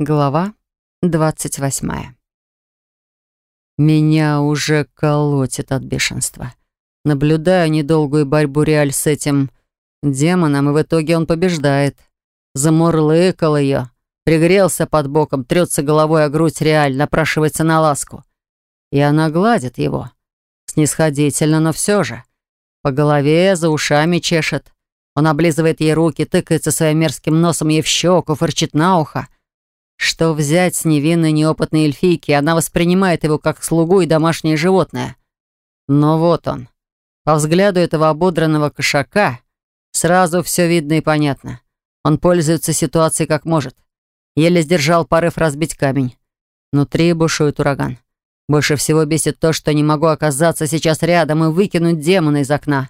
Глава двадцать восьмая. Меня уже колотит от бешенства. Наблюдаю недолгую борьбу Реаль с этим демоном, и в итоге он побеждает. Замурлыкал ее, пригрелся под боком, трется головой о грудь Реаль, напрашивается на ласку. И она гладит его. Снисходительно, но все же. По голове, за ушами чешет. Он облизывает ей руки, тыкается своим мерзким носом ей в щеку, фырчит на ухо. Что взять с невинной неопытной эльфийки? Она воспринимает его как слугу и домашнее животное. Но вот он. По взгляду этого ободранного кошака сразу все видно и понятно. Он пользуется ситуацией как может. Еле сдержал порыв разбить камень. Внутри бушует ураган. Больше всего бесит то, что не могу оказаться сейчас рядом и выкинуть демона из окна.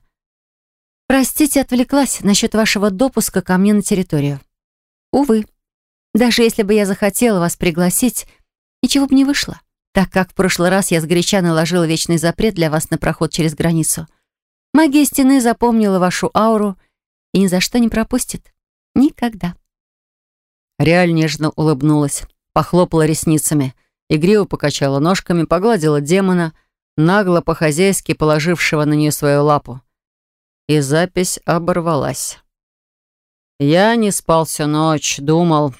«Простите, отвлеклась насчет вашего допуска ко мне на территорию. Увы, даже если бы я захотела вас пригласить, ничего бы не вышло, так как в прошлый раз я сгоряча наложила вечный запрет для вас на проход через границу. Магия стены запомнила вашу ауру и ни за что не пропустит. Никогда». Реаль нежно улыбнулась, похлопала ресницами, игриво покачала ножками, погладила демона, нагло по-хозяйски положившего на нее свою лапу и запись оборвалась. Я не спал всю ночь, думал.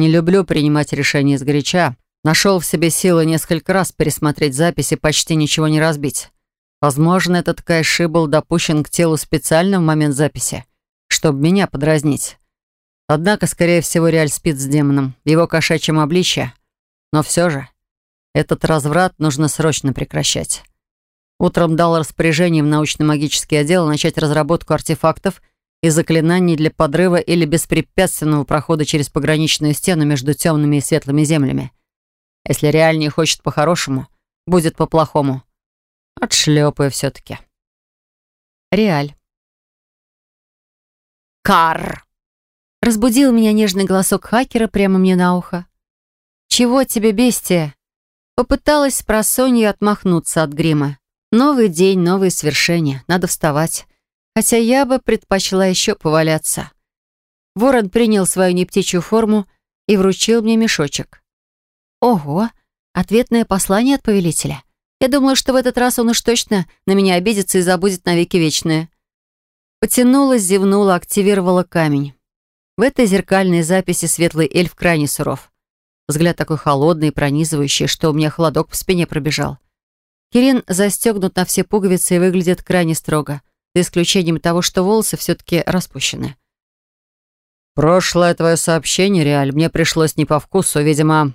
Не люблю принимать решения сгоряча. Нашел в себе силы несколько раз пересмотреть записи, почти ничего не разбить. Возможно, этот Кайши был допущен к телу специально в момент записи, чтобы меня подразнить. Однако, скорее всего, Реаль спит с демоном в его кошачьем обличье. Но все же, этот разврат нужно срочно прекращать. Утром дал распоряжение в научно-магический отдел начать разработку артефактов и заклинаний для подрыва или беспрепятственного прохода через пограничную стену между темными и светлыми землями. Если реальнее хочет по-хорошему, будет по-плохому. Отшлепаю все-таки. Реаль. «Карр!» Разбудил меня нежный голосок хакера прямо мне на ухо. «Чего тебе, бестия?» Попыталась с просонью отмахнуться от грима. Новый день, новые свершения. Надо вставать. Хотя я бы предпочла еще поваляться. Ворон принял свою нептичью форму и вручил мне мешочек. Ого, ответное послание от повелителя. Я думала, что в этот раз он уж точно на меня обидится и забудет навеки вечное. Потянулась, зевнула, активировала камень. В этой зеркальной записи светлый эльф крайне суров. Взгляд такой холодный и пронизывающий, что у меня холодок по спине пробежал. Кирин застегнут на все пуговицы и выглядит крайне строго, за исключением того, что волосы все-таки распущены. «Прошлое твое сообщение, Реаль, мне пришлось не по вкусу. Видимо,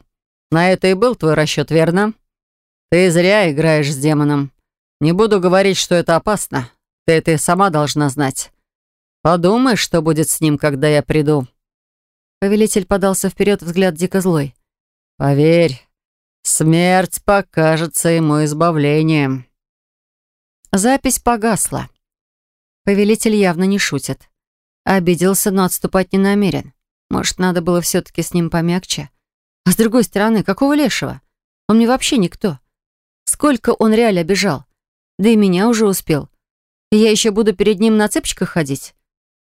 на это и был твой расчет, верно? Ты зря играешь с демоном. Не буду говорить, что это опасно. Ты это и сама должна знать. Подумай, что будет с ним, когда я приду». Повелитель подался вперед, взгляд дико злой. «Поверь, Смерть покажется ему избавлением. Запись погасла. Повелитель явно не шутит. Обиделся, но отступать не намерен. Может, надо было все-таки с ним помягче? А с другой стороны, какого лешего? Он мне вообще никто. Сколько он реально обижал. Да и меня уже успел. И я еще буду перед ним на цепочках ходить?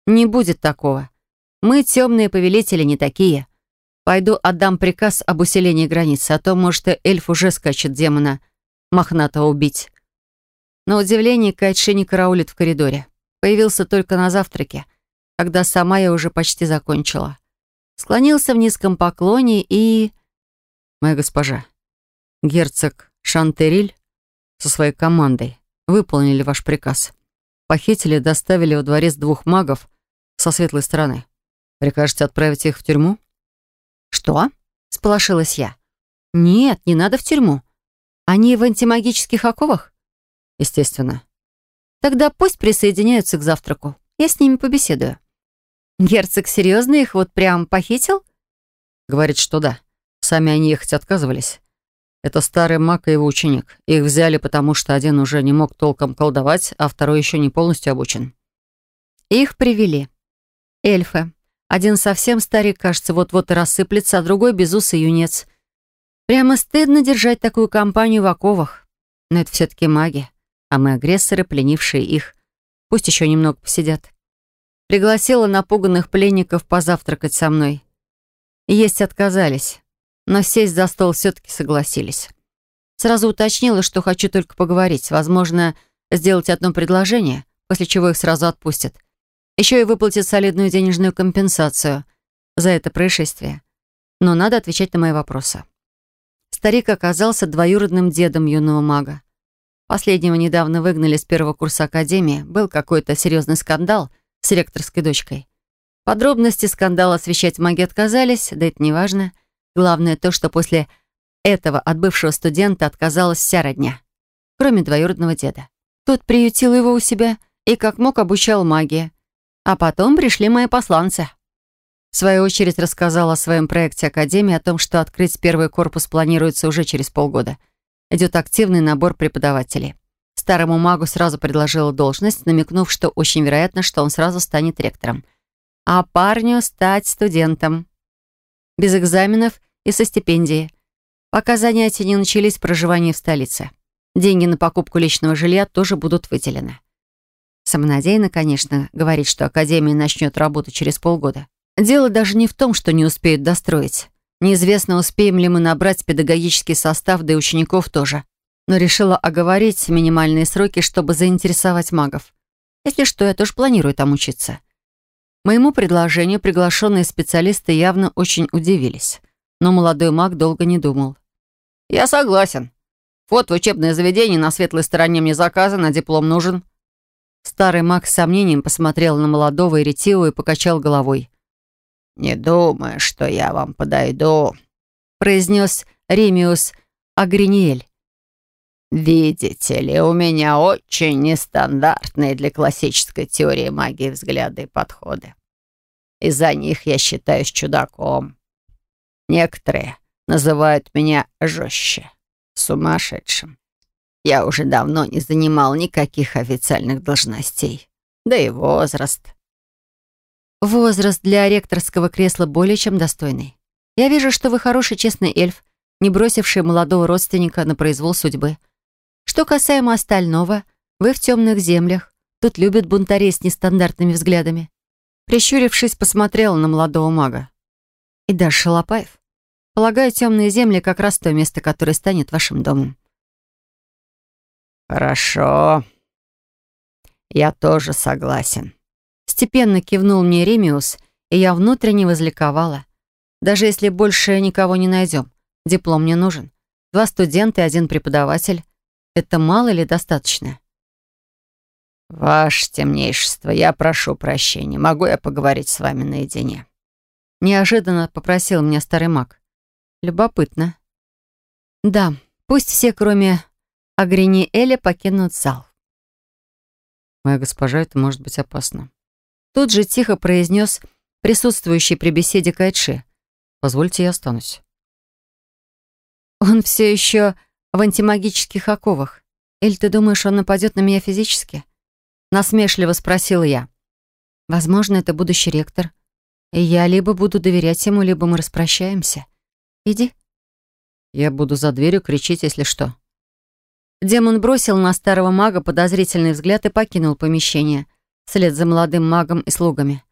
Не будет такого. Мы, темные повелители, не такие. Пойду отдам приказ об усилении границы, а то, может, и эльф уже скачет демона мохнатого убить. На удивление Кайтши не караулит в коридоре. Появился только на завтраке, когда сама я уже почти закончила. Склонился в низком поклоне и... «Моя госпожа, герцог Шантериль со своей командой выполнили ваш приказ. Похитили, доставили во дворец двух магов со светлой стороны. Прикажете отправить их в тюрьму?» «Что?» — сполошилась я. «Нет, не надо в тюрьму. Они в антимагических оковах?» «Естественно». «Тогда пусть присоединяются к завтраку. Я с ними побеседую». «Герцог серьезно их вот прям похитил?» «Говорит, что да. Сами они ехать отказывались. Это старый маг и его ученик. Их взяли, потому что один уже не мог толком колдовать, а второй еще не полностью обучен». Их привели. Эльфы. Один совсем старик, кажется, вот-вот и рассыплется, а другой безусый юнец. Прямо стыдно держать такую компанию в оковах. Но это все-таки маги, а мы агрессоры, пленившие их. Пусть еще немного посидят. Пригласила напуганных пленников позавтракать со мной. Есть отказались, но сесть за стол все-таки согласились. Сразу уточнила, что хочу только поговорить, возможно, сделать одно предложение, после чего их сразу отпустят. Еще и выплатят солидную денежную компенсацию за это происшествие. Но надо отвечать на мои вопросы. Старик оказался двоюродным дедом юного мага. Последнего недавно выгнали с первого курса академии. Был какой-то серьезный скандал с ректорской дочкой. Подробности скандала освещать маги отказались, да это не важно. Главное то, что после этого от бывшего студента отказалась вся родня, кроме двоюродного деда. Тот приютил его у себя и как мог обучал магии. А потом пришли мои посланцы. В свою очередь рассказала о своем проекте Академии, о том, что открыть первый корпус планируется уже через полгода. Идет активный набор преподавателей. Старому магу сразу предложила должность, намекнув, что очень вероятно, что он сразу станет ректором. А парню стать студентом. Без экзаменов и со стипендией. Пока занятия не начались, проживание в столице. Деньги на покупку личного жилья тоже будут выделены. Самонадеянно, конечно, говорить, что Академия начнет работу через полгода. Дело даже не в том, что не успеют достроить. Неизвестно, успеем ли мы набрать педагогический состав, да и учеников тоже. Но решила оговорить минимальные сроки, чтобы заинтересовать магов. Если что, я тоже планирую там учиться. Моему предложению приглашенные специалисты явно очень удивились. Но молодой маг долго не думал. «Я согласен. Фот в учебное заведение на светлой стороне мне заказан, а диплом нужен». Старый маг с сомнением посмотрел на молодого и ретивого и покачал головой. «Не думаю, что я вам подойду», — произнес Ремиус Агриниэль. «Видите ли, у меня очень нестандартные для классической теории магии взгляды и подходы. Из-за них я считаюсь чудаком. Некоторые называют меня жестче, сумасшедшим. Я уже давно не занимал никаких официальных должностей. Да и возраст. Возраст для ректорского кресла более чем достойный. Я вижу, что вы хороший, честный эльф, не бросивший молодого родственника на произвол судьбы. Что касаемо остального, вы в темных землях. Тут любят бунтарей с нестандартными взглядами. Прищурившись, посмотрела на молодого мага. И даже Шалопаев. Полагаю, темные земли как раз то место, которое станет вашим домом. «Хорошо. Я тоже согласен», Степенно кивнул мне Ремиус, и я внутренне возликовала. Даже если больше никого не найдем, диплом мне нужен. Два студента и один преподаватель. Это мало или достаточно? «Ваше темнейшество, я прошу прощения. Могу я поговорить с вами наедине?» Неожиданно попросил меня старый маг. Любопытно. «Да, пусть все, кроме Агрини Эля, покинут зал». «Моя госпожа, это может быть опасно», Тут же тихо произнес присутствующий при беседе Кайши. «Позвольте, я останусь». «Он все еще в антимагических оковах. Или ты думаешь, он нападет на меня физически?» Насмешливо спросил я. «Возможно, это будущий ректор. И я либо буду доверять ему, либо мы распрощаемся. Иди». «Я буду за дверью кричить, если что». Демон бросил на старого мага подозрительный взгляд и покинул помещение — вслед за молодым магом и слугами.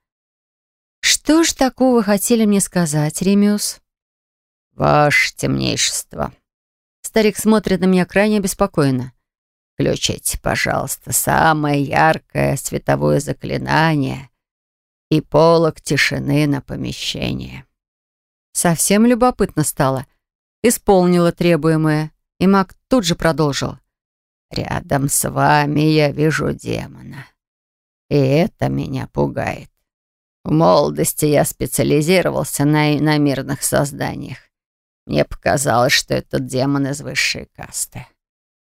«Что ж такого хотели мне сказать, Ремиус?» «Ваше темнейшество». Старик смотрит на меня крайне обеспокоенно. «Включите, пожалуйста, самое яркое световое заклинание и полок тишины на помещение». Совсем любопытно стало. Исполнила требуемое, и маг тут же продолжил. «Рядом с вами я вижу демона. И это меня пугает. В молодости я специализировался на иномирных созданиях. Мне показалось, что этот демон из высшей касты.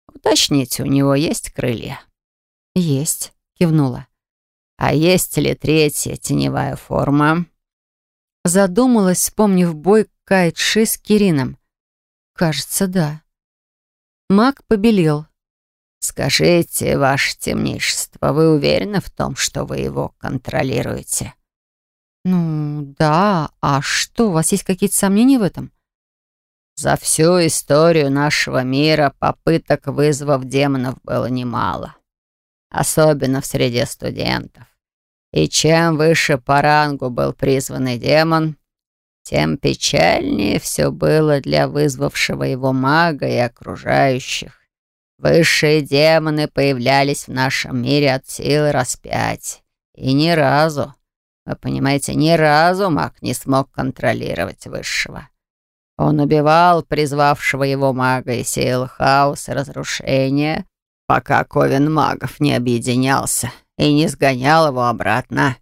Уточните, у него есть крылья? Есть, кивнула. А есть ли третья теневая форма? Задумалась, вспомнив бой Кайтши с Кирином. Кажется, да. Маг побелел. «Скажите, ваше темнейшество, вы уверены в том, что вы его контролируете?» «Ну, да. А что, у вас есть какие-то сомнения в этом?» «За всю историю нашего мира попыток вызовов демонов было немало. Особенно в среде студентов. И чем выше по рангу был призванный демон, тем печальнее все было для вызвавшего его мага и окружающих. Высшие демоны появлялись в нашем мире от силы распять. И ни разу, вы понимаете, ни разу маг не смог контролировать высшего. Он убивал призвавшего его мага и сеял хаос и разрушение, пока Ковен магов не объединялся и не сгонял его обратно.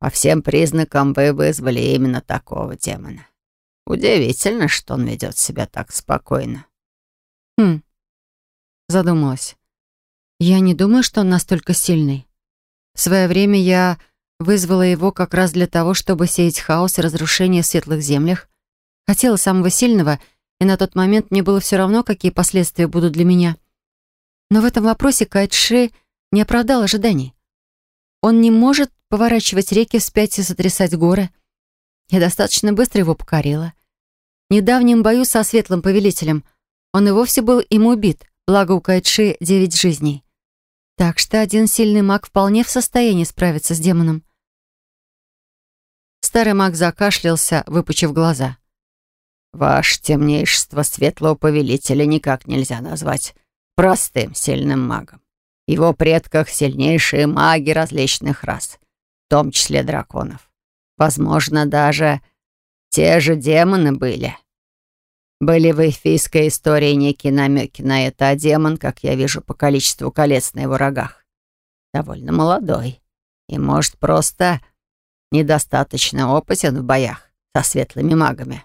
По всем признакам вы вызвали именно такого демона. Удивительно, что он ведет себя так спокойно. Хм, задумалась. Я не думаю, что он настолько сильный. В свое время я вызвала его как раз для того, чтобы сеять хаос и разрушение в светлых землях. Хотела самого сильного, и на тот момент мне было все равно, какие последствия будут для меня. Но в этом вопросе Кайтши не оправдал ожиданий. Он не может поворачивать реки вспять и сотрясать горы. Я достаточно быстро его покорила. В недавнем бою со светлым повелителем он и вовсе был им убит, благо у Кайтши девять жизней. Так что один сильный маг вполне в состоянии справиться с демоном. Старый маг закашлялся, выпучив глаза. «Ваше темнейшество светлого повелителя никак нельзя назвать простым сильным магом. В его предках сильнейшие маги различных рас, в том числе драконов. Возможно, даже те же демоны были. Были в эйфийской истории некие намеки на это, а демон, как я вижу по количеству колец на его рогах, довольно молодой и, может, просто недостаточно опытен в боях со светлыми магами.